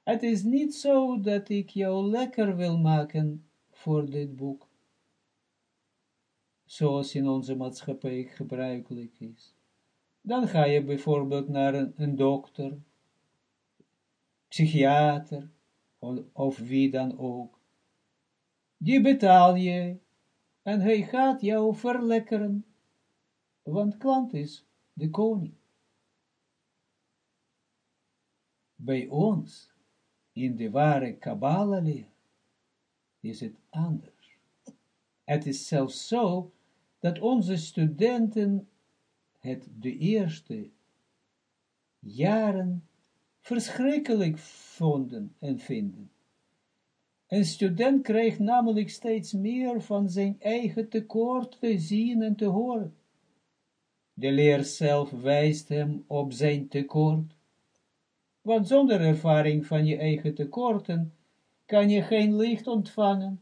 Het is niet zo dat ik jou lekker wil maken voor dit boek, zoals in onze maatschappij gebruikelijk is. Dan ga je bijvoorbeeld naar een, dokter, psychiater, of wie dan ook, die betaal je, en hij gaat jou verlekkeren, want klant is de koning. Bij ons, in de ware Kabbalah is het anders. Het is zelfs zo, dat onze studenten het de eerste jaren verschrikkelijk vonden en vinden. Een student krijgt namelijk steeds meer van zijn eigen tekort te zien en te horen. De leer zelf wijst hem op zijn tekort. Want zonder ervaring van je eigen tekorten kan je geen licht ontvangen,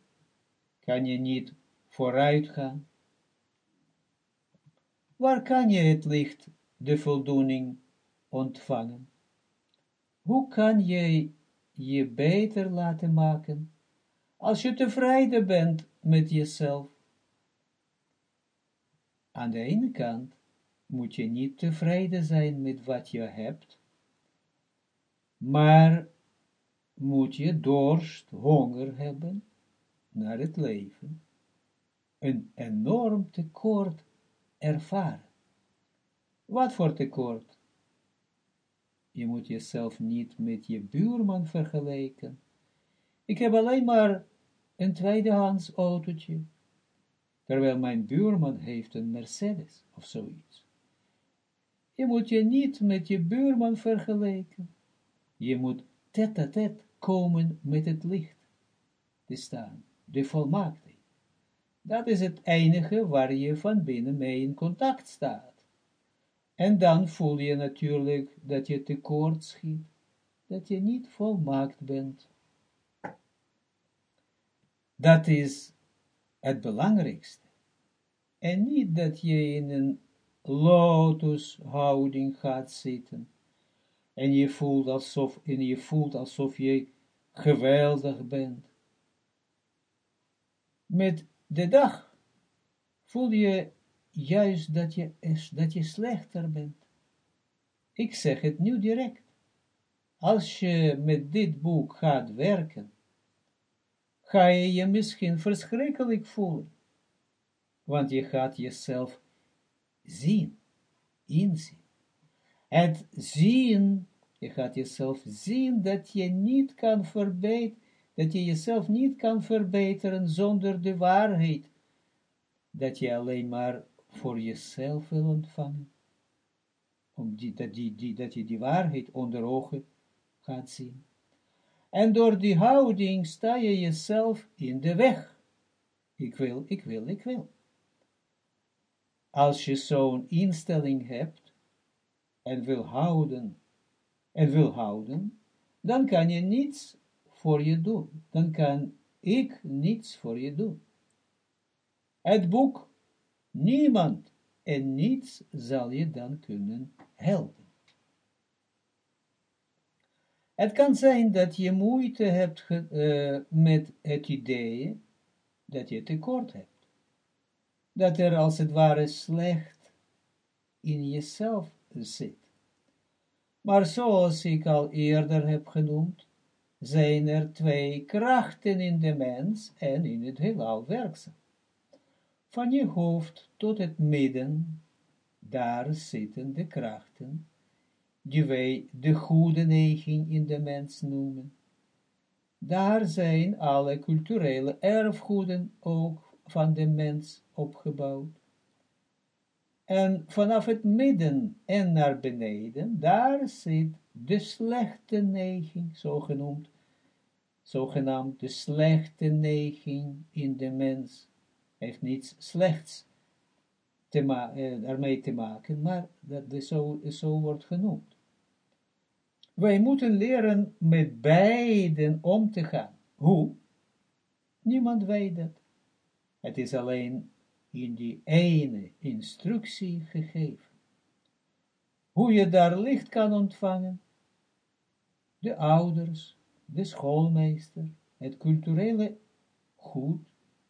kan je niet vooruit gaan. Waar kan je het licht, de voldoening, ontvangen? Hoe kan je je beter laten maken, als je tevreden bent met jezelf? Aan de ene kant moet je niet tevreden zijn met wat je hebt, maar moet je dorst, honger hebben naar het leven, een enorm tekort ervaren. Wat voor tekort? Je moet jezelf niet met je buurman vergelijken. Ik heb alleen maar een tweedehands autootje, terwijl mijn buurman heeft een Mercedes of zoiets. Je moet je niet met je buurman vergelijken. Je moet tet-a-tet komen met het licht te staan, de volmaaktheid. Dat is het enige waar je van binnen mee in contact staat. En dan voel je natuurlijk dat je tekort schiet, dat je niet volmaakt bent. Dat is het belangrijkste. En niet dat je in een lotushouding gaat zitten. En je voelt alsof, en je voelt alsof je geweldig bent. Met de dag voel je juist dat je, dat je slechter bent. Ik zeg het nu direct. Als je met dit boek gaat werken, ga je je misschien verschrikkelijk voelen, want je gaat jezelf zien, inzien. Het zien Je gaat jezelf zien dat je niet kan verbeteren, dat je jezelf niet kan verbeteren zonder de waarheid. Dat je alleen maar voor jezelf wil ontvangen. Om die, dat, die, dat je die waarheid onder ogen gaat zien. En door die houding sta je jezelf in de weg. Ik wil, ik wil, ik wil. Als je zo'n instelling hebt en wil houden, en wil houden, dan kan je niets voor je doen. Dan kan ik niets voor je doen. Het boek, niemand en niets zal je dan kunnen helpen. Het kan zijn dat je moeite hebt uh, met het idee dat je tekort hebt. Dat er als het ware slecht in jezelf zit. Maar zoals ik al eerder heb genoemd, zijn er twee krachten in de mens en in het heelal werkzaam. Van je hoofd tot het midden, daar zitten de krachten, die wij de goede neiging in de mens noemen. Daar zijn alle culturele erfgoeden ook van de mens opgebouwd. En vanaf het midden en naar beneden, daar zit de slechte neiging, zogenoemd, zogenaamd de slechte neiging in de mens, heeft niets slechts te ma eh, te maken, maar dat zo, zo wordt genoemd. Wij moeten leren met beiden om te gaan. Hoe? Niemand weet het. Het is alleen in die ene instructie gegeven. Hoe je daar licht kan ontvangen, de ouders, de schoolmeester, het culturele goed,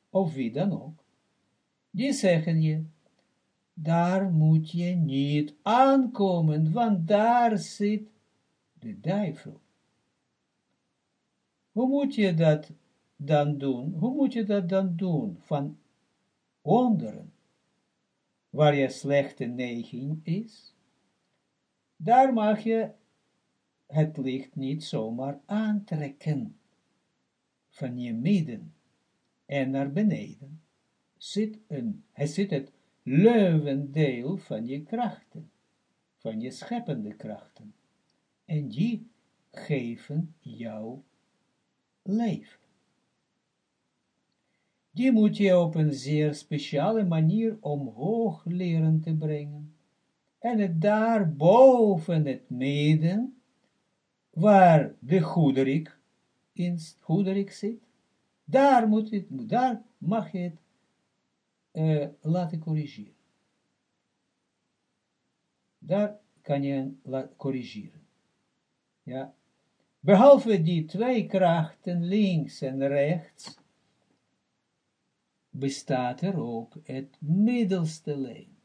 of wie dan ook, die zeggen je, daar moet je niet aankomen, want daar zit de duivel. Hoe moet je dat dan doen? Hoe moet je dat dan doen? Van onderen, waar je slechte neiging is, daar mag je het licht niet zomaar aantrekken. Van je midden en naar beneden zit, een, hij zit het leuvendeel van je krachten, van je scheppende krachten. En die geven jou leven die moet je op een zeer speciale manier omhoog leren te brengen. En het daar boven het midden, waar de goederik, in goederik zit, daar, moet het, daar mag je het uh, laten corrigeren. Daar kan je laten corrigeren. Ja. Behalve die twee krachten, links en rechts, bestaat er ook het middelste lijn.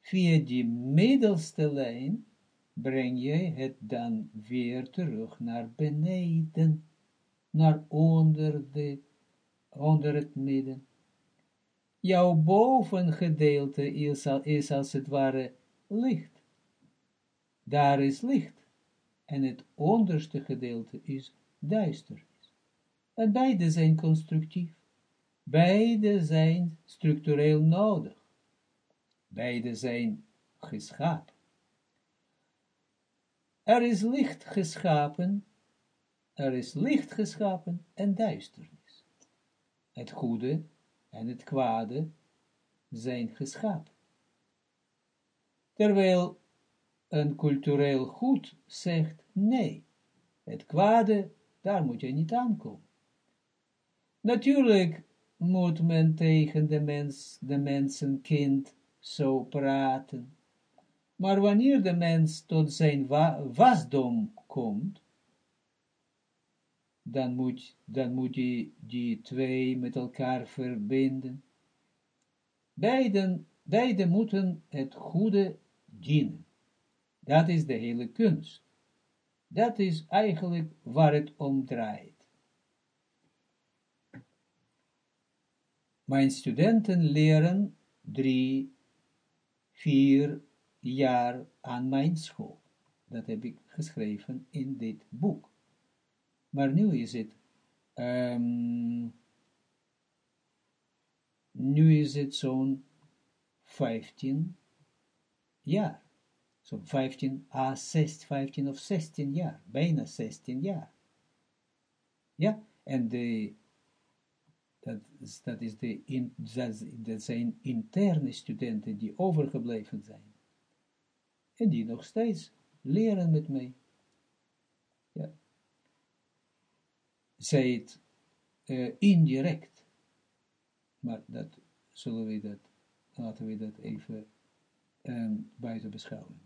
Via die middelste lijn breng je het dan weer terug naar beneden, naar onder, de, onder het midden. Jouw bovengedeelte is, is als het ware licht. Daar is licht. En het onderste gedeelte is duister. En beide zijn constructief. Beide zijn structureel nodig. Beide zijn geschapen. Er is licht geschapen, er is licht geschapen en duisternis. Het goede en het kwade zijn geschapen. Terwijl een cultureel goed zegt nee, het kwade, daar moet je niet aankomen. Natuurlijk moet men tegen de mens, de mensenkind zo praten. Maar wanneer de mens tot zijn wa wasdom komt, dan moet, dan moet je die twee met elkaar verbinden. Beiden, beiden moeten het goede dienen. Dat is de hele kunst. Dat is eigenlijk waar het om draait. Mijn studenten leren drie, vier jaar aan mijn school. Dat heb ik geschreven in dit boek. Maar nu is het, um, nu is het zo'n 15 jaar. Zo'n 15 à 16, 15 of 16 jaar, bijna 16 jaar. Ja, en dat, is dat, zijn interne studenten die overgebleven zijn. En die nog steeds leren met mij. Ja. Zij het uh, indirect. Maar dat zullen we dat, laten we dat even um, buiten beschouwing laten.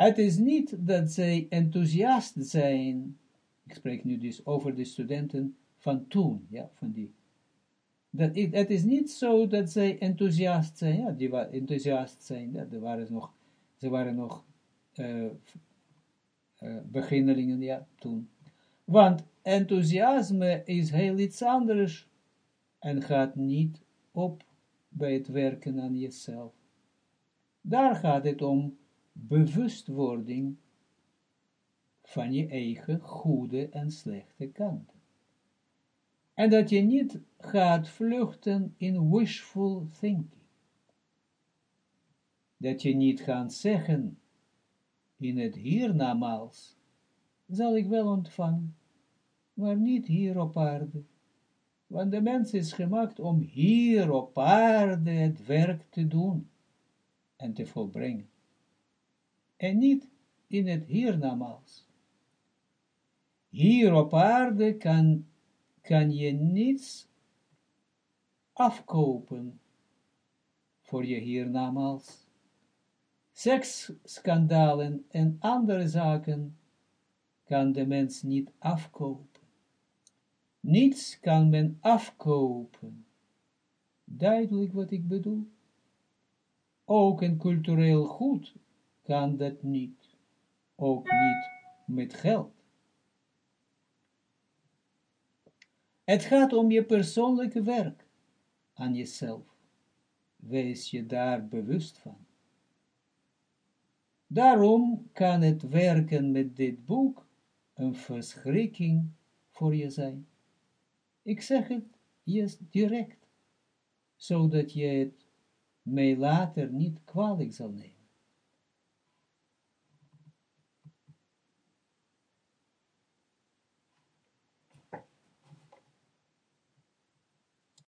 Het is niet dat zij enthousiast zijn, ik spreek nu dus over de studenten van toen, ja, van die. Dat, het is niet zo dat zij enthousiast zijn, ja, die waren enthousiast zijn, ja, waren nog, ze waren nog uh, beginnelingen, ja, toen. Want enthousiasme is heel iets anders en gaat niet op bij het werken aan jezelf. Daar gaat het om bewustwording van je eigen goede en slechte kanten. En dat je niet gaat vluchten in wishful thinking. Dat je niet gaat zeggen, in het hiernamaals zal ik wel ontvangen, maar niet hier op aarde. Want de mens is gemaakt om hier op aarde het werk te doen en te volbrengen. En niet in het hiernamaals. Hier op aarde kan, kan je niets afkopen voor je hiernamaals. Seksschandalen en andere zaken kan de mens niet afkopen. Niets kan men afkopen. Duidelijk wat ik bedoel. Ook een cultureel goed kan dat niet. Ook niet met geld. Het gaat om je persoonlijke werk aan jezelf. Wees je daar bewust van. Daarom kan het werken met dit boek een verschrikking voor je zijn. Ik zeg het je direct, zodat je het mij later niet kwalijk zal nemen.